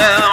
Yeah.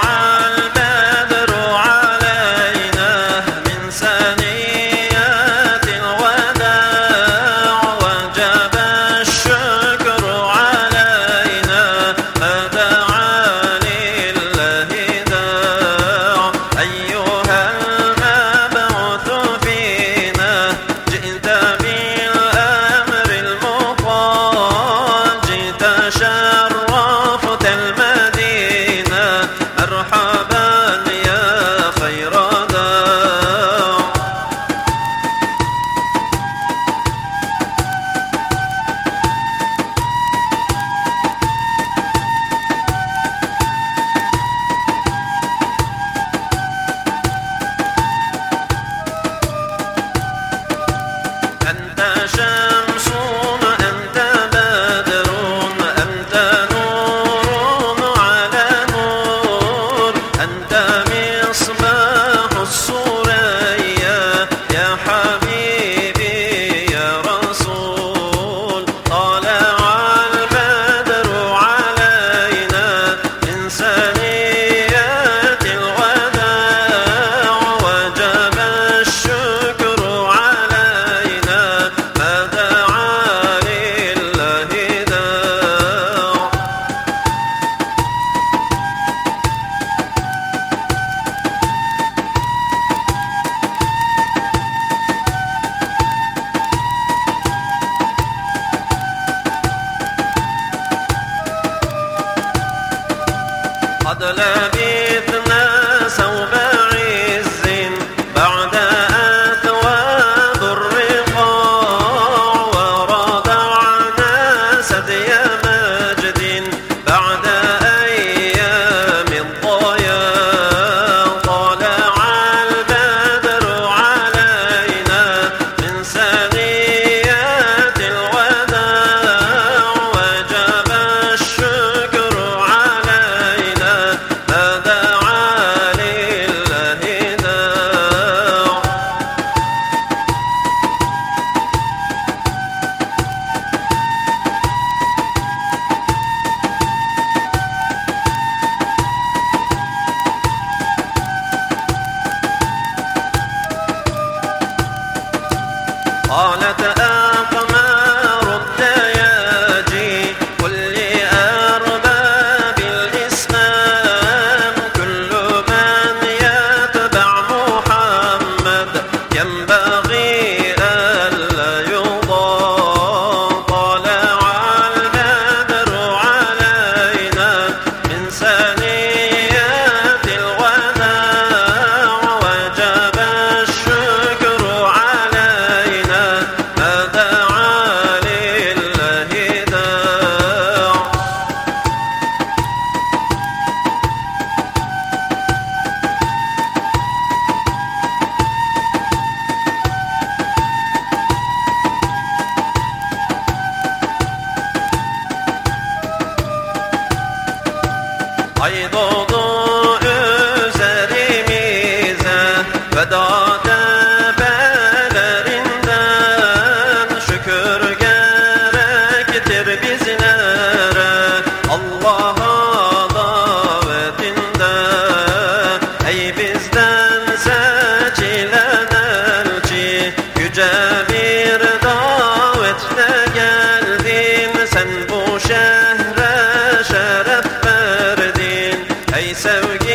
قد لبثنا قالت أقمار haydodu Ey